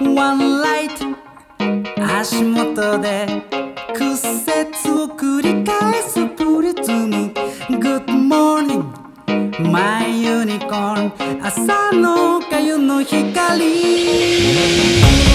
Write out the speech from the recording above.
ワンライト足元で屈折を繰り返すプリズム。Good morning マイユニコーン朝のかゆの光。